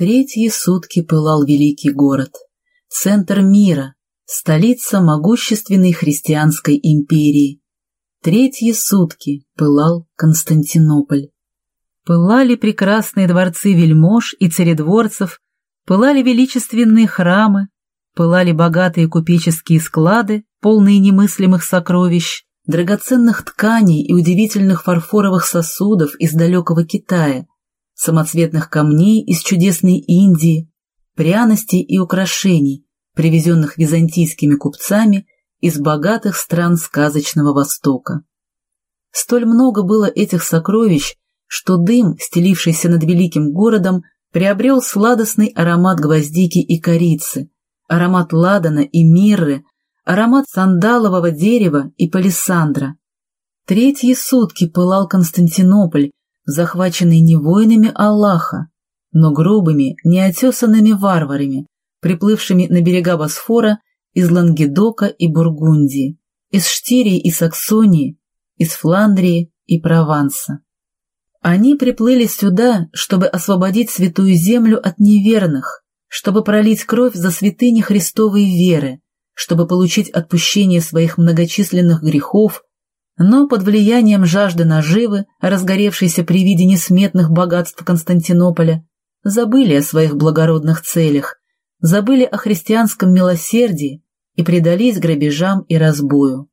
Третьи сутки пылал великий город, центр мира, столица могущественной христианской империи. Третьи сутки пылал Константинополь. Пылали прекрасные дворцы вельмож и царедворцев, пылали величественные храмы, пылали богатые купеческие склады, полные немыслимых сокровищ, драгоценных тканей и удивительных фарфоровых сосудов из далекого Китая, самоцветных камней из чудесной Индии, пряностей и украшений, привезенных византийскими купцами из богатых стран сказочного Востока. Столь много было этих сокровищ, что дым, стелившийся над великим городом, приобрел сладостный аромат гвоздики и корицы, аромат ладана и мирры, аромат сандалового дерева и палисандра. Третьи сутки пылал Константинополь, захваченный не воинами Аллаха, но грубыми, неотесанными варварами, приплывшими на берега Босфора из Лангедока и Бургундии, из Штирии и Саксонии, из Фландрии и Прованса. Они приплыли сюда, чтобы освободить святую землю от неверных, чтобы пролить кровь за святыни Христовой веры, чтобы получить отпущение своих многочисленных грехов, но под влиянием жажды наживы, разгоревшейся при виде несметных богатств Константинополя, забыли о своих благородных целях, забыли о христианском милосердии и предались грабежам и разбою.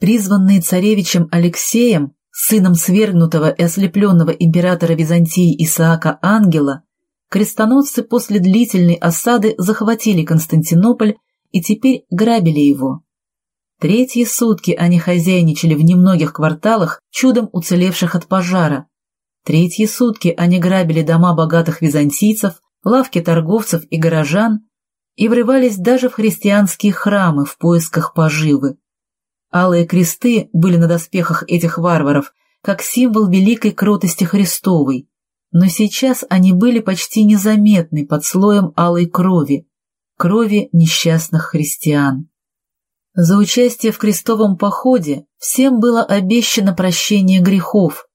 Призванные царевичем Алексеем, сыном свергнутого и ослепленного императора Византии Исаака Ангела, крестоносцы после длительной осады захватили Константинополь и теперь грабили его. Третьи сутки они хозяйничали в немногих кварталах, чудом уцелевших от пожара. Третьи сутки они грабили дома богатых византийцев, лавки торговцев и горожан и врывались даже в христианские храмы в поисках поживы. Алые кресты были на доспехах этих варваров, как символ великой кротости Христовой, но сейчас они были почти незаметны под слоем алой крови, крови несчастных христиан. За участие в крестовом походе всем было обещано прощение грехов,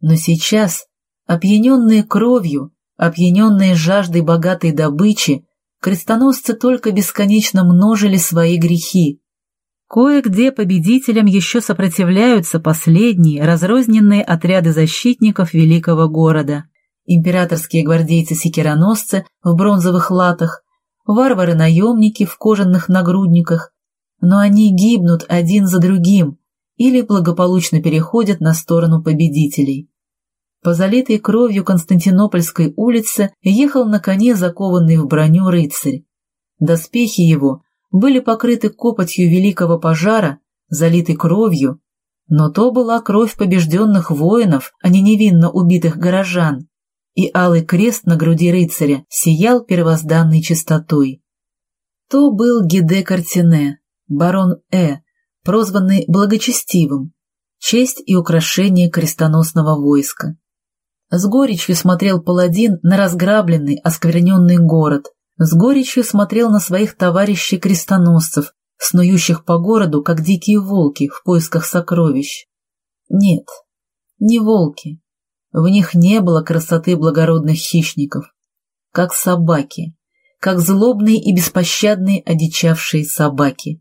но сейчас, опьяненные кровью, опьяненные жаждой богатой добычи, крестоносцы только бесконечно множили свои грехи. Кое-где победителям еще сопротивляются последние разрозненные отряды защитников великого города. Императорские гвардейцы-секироносцы в бронзовых латах, варвары-наемники в кожаных нагрудниках, но они гибнут один за другим или благополучно переходят на сторону победителей. По залитой кровью Константинопольской улице ехал на коне закованный в броню рыцарь. Доспехи его были покрыты копотью великого пожара, залитой кровью, но то была кровь побежденных воинов, а не невинно убитых горожан, и алый крест на груди рыцаря сиял первозданной чистотой. То был Гиде Картине, барон Э, прозванный благочестивым, честь и украшение крестоносного войска. С горечью смотрел паладин на разграбленный, оскверненный город, с горечью смотрел на своих товарищей-крестоносцев, снующих по городу, как дикие волки в поисках сокровищ. Нет, не волки. В них не было красоты благородных хищников. Как собаки, как злобные и беспощадные одичавшие собаки.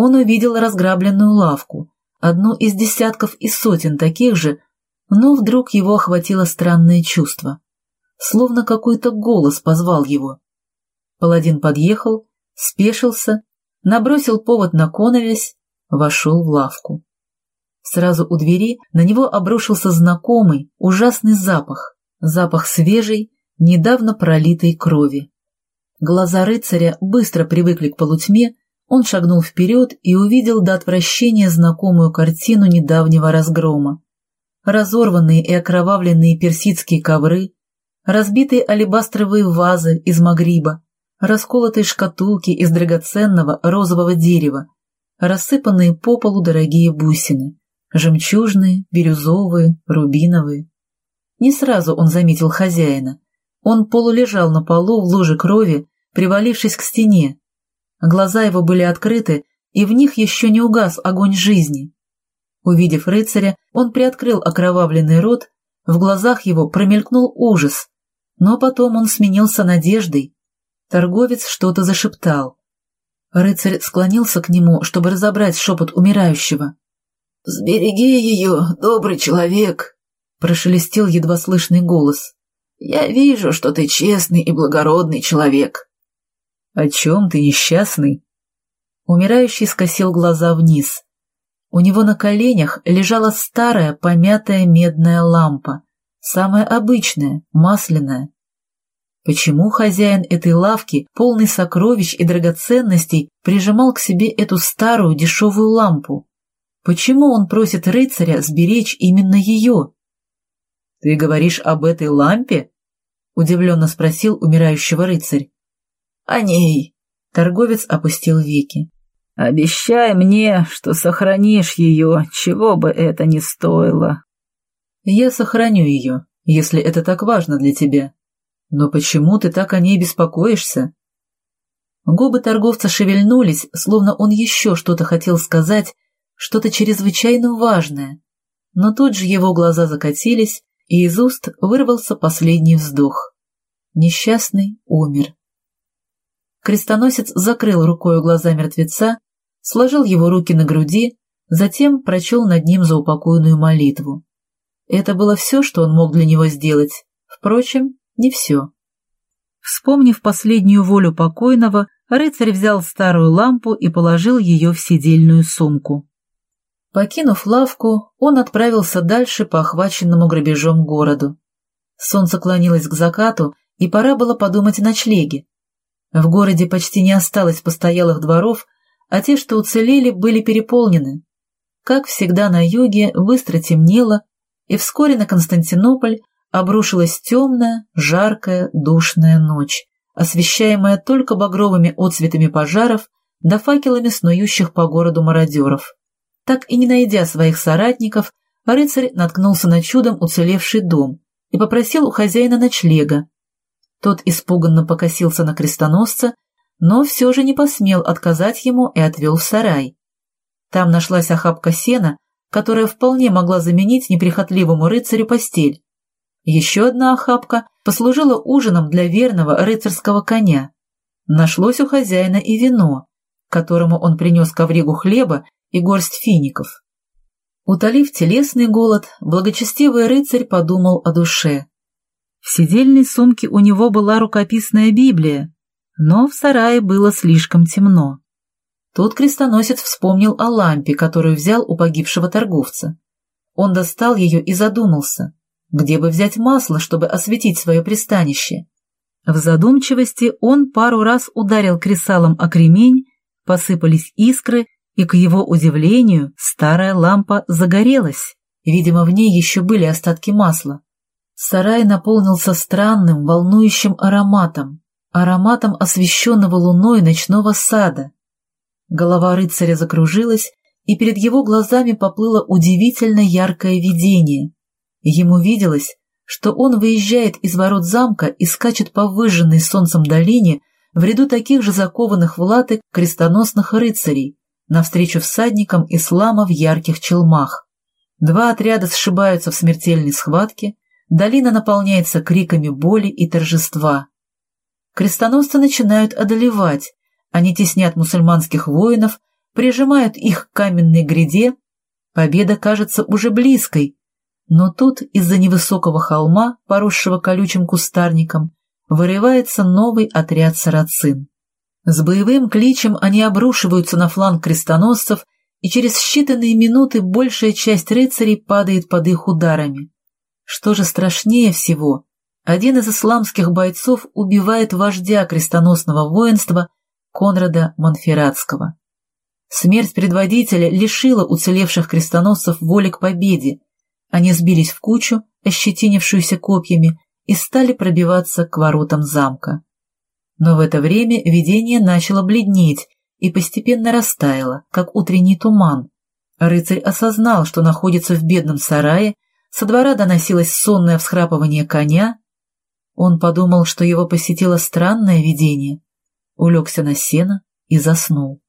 Он увидел разграбленную лавку, одну из десятков и сотен таких же, но вдруг его охватило странное чувство. Словно какой-то голос позвал его. Паладин подъехал, спешился, набросил повод на коновесь, вошел в лавку. Сразу у двери на него обрушился знакомый, ужасный запах, запах свежей, недавно пролитой крови. Глаза рыцаря быстро привыкли к полутьме, он шагнул вперед и увидел до отвращения знакомую картину недавнего разгрома. Разорванные и окровавленные персидские ковры, разбитые алебастровые вазы из Магриба, расколотые шкатулки из драгоценного розового дерева, рассыпанные по полу дорогие бусины, жемчужные, бирюзовые, рубиновые. Не сразу он заметил хозяина. Он полулежал на полу в луже крови, привалившись к стене, Глаза его были открыты, и в них еще не угас огонь жизни. Увидев рыцаря, он приоткрыл окровавленный рот, в глазах его промелькнул ужас, Но потом он сменился надеждой. Торговец что-то зашептал. Рыцарь склонился к нему, чтобы разобрать шепот умирающего. «Сбереги ее, добрый человек!» — прошелестел едва слышный голос. «Я вижу, что ты честный и благородный человек». «О чем ты, несчастный?» Умирающий скосил глаза вниз. У него на коленях лежала старая помятая медная лампа, самая обычная, масляная. Почему хозяин этой лавки, полный сокровищ и драгоценностей, прижимал к себе эту старую дешевую лампу? Почему он просит рыцаря сберечь именно ее? — Ты говоришь об этой лампе? — удивленно спросил умирающего рыцарь. — О ней. Торговец опустил веки. Обещай мне, что сохранишь ее, чего бы это ни стоило. Я сохраню ее, если это так важно для тебя. Но почему ты так о ней беспокоишься? Губы торговца шевельнулись, словно он еще что-то хотел сказать, что-то чрезвычайно важное. Но тут же его глаза закатились, и из уст вырвался последний вздох. Несчастный умер. Крестоносец закрыл рукою глаза мертвеца сложил его руки на груди, затем прочел над ним заупокойную молитву. Это было все, что он мог для него сделать. Впрочем, не все. Вспомнив последнюю волю покойного, рыцарь взял старую лампу и положил ее в сидельную сумку. Покинув лавку, он отправился дальше по охваченному грабежом городу. Солнце клонилось к закату, и пора было подумать о ночлеге. В городе почти не осталось постоялых дворов, а те, что уцелели, были переполнены. Как всегда на юге быстро темнело, и вскоре на Константинополь обрушилась темная, жаркая, душная ночь, освещаемая только багровыми отцветами пожаров да факелами снующих по городу мародеров. Так и не найдя своих соратников, рыцарь наткнулся на чудом уцелевший дом и попросил у хозяина ночлега. Тот испуганно покосился на крестоносца но все же не посмел отказать ему и отвел в сарай. Там нашлась охапка сена, которая вполне могла заменить неприхотливому рыцарю постель. Еще одна охапка послужила ужином для верного рыцарского коня. Нашлось у хозяина и вино, которому он принес ковригу хлеба и горсть фиников. Утолив телесный голод, благочестивый рыцарь подумал о душе. В сидельной сумке у него была рукописная Библия, но в сарае было слишком темно. Тут крестоносец вспомнил о лампе, которую взял у погибшего торговца. Он достал ее и задумался, где бы взять масло, чтобы осветить свое пристанище. В задумчивости он пару раз ударил кресалом о кремень, посыпались искры, и, к его удивлению, старая лампа загорелась. Видимо, в ней еще были остатки масла. Сарай наполнился странным, волнующим ароматом ароматом освещенного луной ночного сада. Голова рыцаря закружилась, и перед его глазами поплыло удивительно яркое видение. Ему виделось, что он выезжает из ворот замка и скачет по выжженной солнцем долине в ряду таких же закованных в латы крестоносных рыцарей, навстречу всадникам ислама в ярких челмах. Два отряда сшибаются в смертельной схватке, долина наполняется криками боли и торжества. Крестоносцы начинают одолевать, они теснят мусульманских воинов, прижимают их к каменной гряде, победа кажется уже близкой, но тут из-за невысокого холма, поросшего колючим кустарником, вырывается новый отряд сарацин. С боевым кличем они обрушиваются на фланг крестоносцев, и через считанные минуты большая часть рыцарей падает под их ударами. Что же страшнее всего, один из исламских бойцов убивает вождя крестоносного воинства Конрада Монферратского. Смерть предводителя лишила уцелевших крестоносцев воли к победе. Они сбились в кучу, ощетинившуюся копьями, и стали пробиваться к воротам замка. Но в это время видение начало бледнеть и постепенно растаяло, как утренний туман. Рыцарь осознал, что находится в бедном сарае, со двора доносилось сонное всхрапывание коня, он подумал, что его посетило странное видение, улегся на сено и заснул.